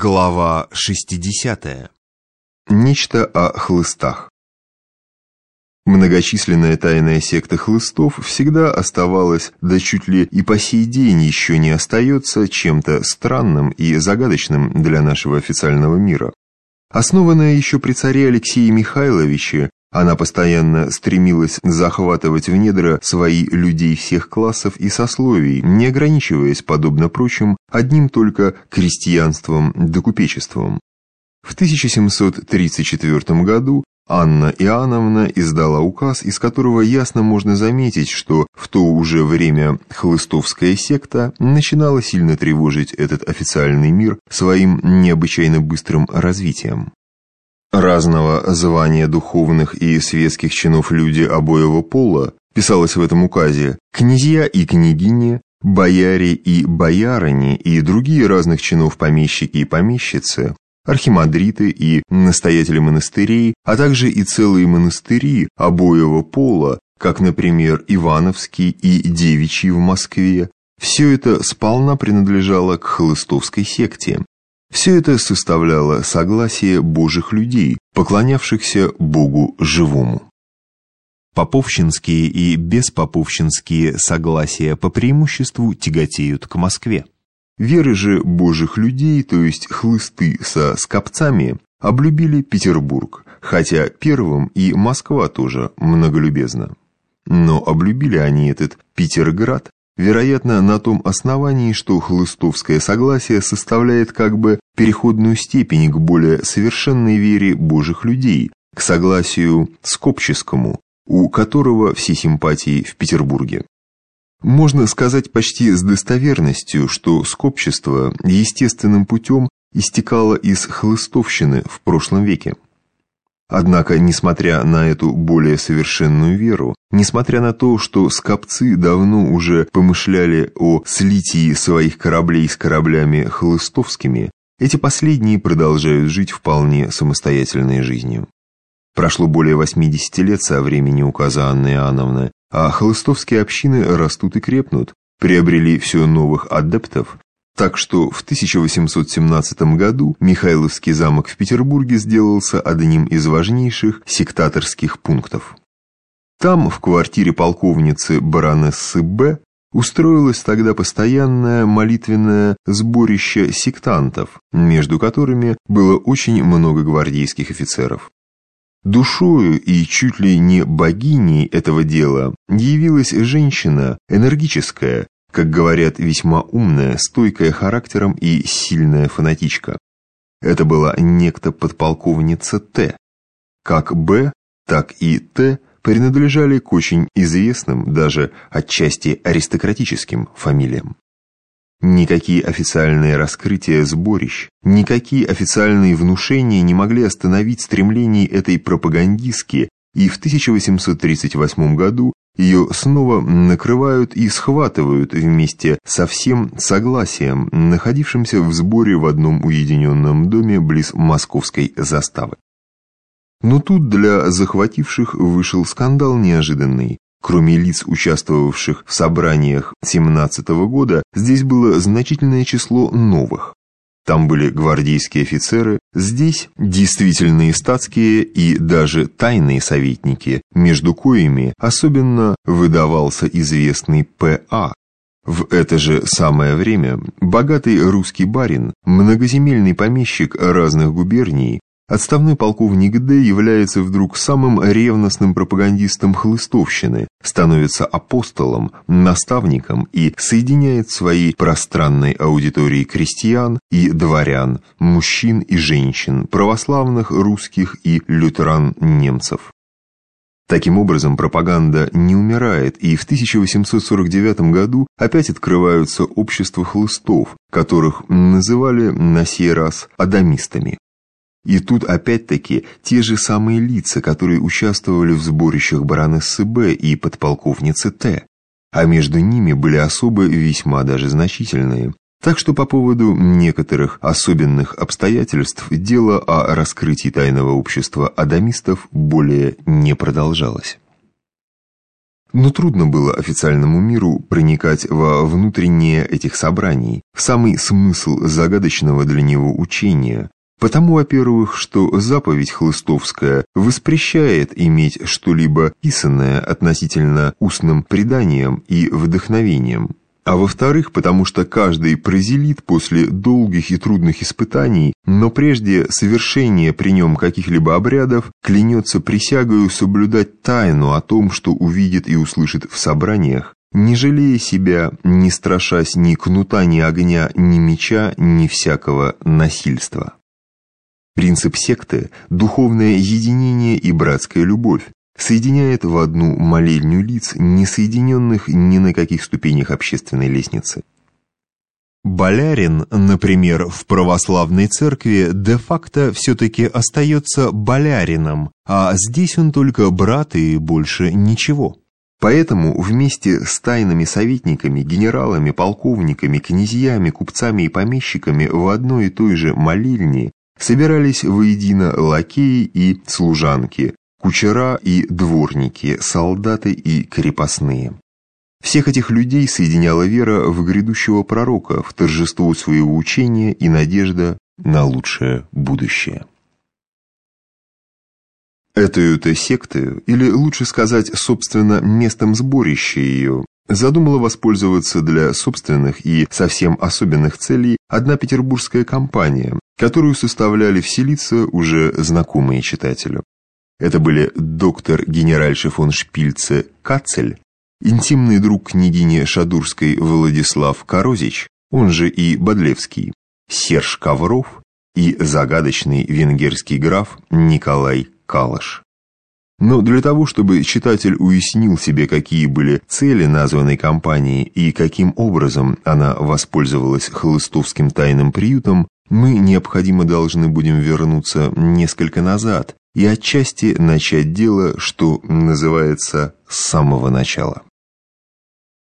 Глава 60. Нечто о хлыстах. Многочисленная тайная секта хлыстов всегда оставалась, да чуть ли и по сей день еще не остается чем-то странным и загадочным для нашего официального мира. Основанная еще при царе Алексее Михайловиче, она постоянно стремилась захватывать в недра свои людей всех классов и сословий, не ограничиваясь, подобно прочим, одним только крестьянством да купечеством. В 1734 году Анна Иоанновна издала указ, из которого ясно можно заметить, что в то уже время хлыстовская секта начинала сильно тревожить этот официальный мир своим необычайно быстрым развитием. Разного звания духовных и светских чинов люди обоего пола, писалось в этом указе, князья и княгини, бояре и боярыни и другие разных чинов помещики и помещицы, архимандриты и настоятели монастырей, а также и целые монастыри обоего пола, как, например, Ивановский и Девичий в Москве, все это сполна принадлежало к хлыстовской секте, все это составляло согласие божьих людей, поклонявшихся Богу живому. Поповщинские и беспоповщинские согласия по преимуществу тяготеют к Москве. Веры же божьих людей, то есть хлысты со скопцами, облюбили Петербург, хотя первым и Москва тоже многолюбезна. Но облюбили они этот Петерград Вероятно, на том основании, что хлыстовское согласие составляет как бы переходную степень к более совершенной вере божьих людей, к согласию скопческому, у которого все симпатии в Петербурге. Можно сказать почти с достоверностью, что скопчество естественным путем истекало из хлыстовщины в прошлом веке. Однако, несмотря на эту более совершенную веру, несмотря на то, что скопцы давно уже помышляли о слитии своих кораблей с кораблями хлыстовскими, эти последние продолжают жить вполне самостоятельной жизнью. Прошло более 80 лет со времени указа Анны Иоанновны, а хлыстовские общины растут и крепнут, приобрели все новых адептов, так что в 1817 году Михайловский замок в Петербурге сделался одним из важнейших сектаторских пунктов. Там, в квартире полковницы баронессы Б, устроилось тогда постоянное молитвенное сборище сектантов, между которыми было очень много гвардейских офицеров. Душою и чуть ли не богиней этого дела явилась женщина энергическая, как говорят, весьма умная, стойкая характером и сильная фанатичка. Это была некто подполковница Т. Как Б, так и Т принадлежали к очень известным, даже отчасти аристократическим фамилиям. Никакие официальные раскрытия сборищ, никакие официальные внушения не могли остановить стремлений этой пропагандистки, и в 1838 году ее снова накрывают и схватывают вместе со всем согласием, находившимся в сборе в одном уединенном доме близ московской заставы. Но тут для захвативших вышел скандал неожиданный. Кроме лиц, участвовавших в собраниях 17 -го года, здесь было значительное число новых. Там были гвардейские офицеры, здесь действительные статские и даже тайные советники, между коими особенно выдавался известный П.А. В это же самое время богатый русский барин, многоземельный помещик разных губерний, Отставной полковник Д. является вдруг самым ревностным пропагандистом хлыстовщины, становится апостолом, наставником и соединяет в своей пространной аудитории крестьян и дворян, мужчин и женщин, православных русских и лютеран-немцев. Таким образом, пропаганда не умирает, и в 1849 году опять открываются общества хлыстов, которых называли на сей раз адамистами. И тут опять-таки те же самые лица, которые участвовали в сборищах баронессы Б и подполковницы Т. А между ними были особы весьма даже значительные. Так что по поводу некоторых особенных обстоятельств дело о раскрытии тайного общества адамистов более не продолжалось. Но трудно было официальному миру проникать во внутреннее этих собраний, в самый смысл загадочного для него учения, Потому, во-первых, что заповедь хлыстовская воспрещает иметь что-либо писанное относительно устным преданием и вдохновением. А во-вторых, потому что каждый прозелит после долгих и трудных испытаний, но прежде совершения при нем каких-либо обрядов, клянется присягою соблюдать тайну о том, что увидит и услышит в собраниях, не жалея себя, не страшась ни кнута, ни огня, ни меча, ни всякого насильства. Принцип секты – духовное единение и братская любовь, соединяет в одну молельню лиц, не соединенных ни на каких ступенях общественной лестницы. Болярин, например, в православной церкви де-факто все-таки остается болярином, а здесь он только брат и больше ничего. Поэтому вместе с тайными советниками, генералами, полковниками, князьями, купцами и помещиками в одной и той же молельне собирались воедино лакеи и служанки, кучера и дворники, солдаты и крепостные. Всех этих людей соединяла вера в грядущего пророка, в торжество своего учения и надежда на лучшее будущее. Эту-то сектою, или лучше сказать, собственно, местом сборища ее, задумала воспользоваться для собственных и совсем особенных целей одна петербургская компания, которую составляли все лица, уже знакомые читателю. Это были доктор генеральша фон Шпильце Кацель, интимный друг княгини Шадурской Владислав Корозич, он же и Бодлевский, Серж Ковров и загадочный венгерский граф Николай Калаш. Но для того, чтобы читатель уяснил себе, какие были цели названной компании и каким образом она воспользовалась хлыстовским тайным приютом, мы необходимо должны будем вернуться несколько назад и отчасти начать дело, что называется, с самого начала.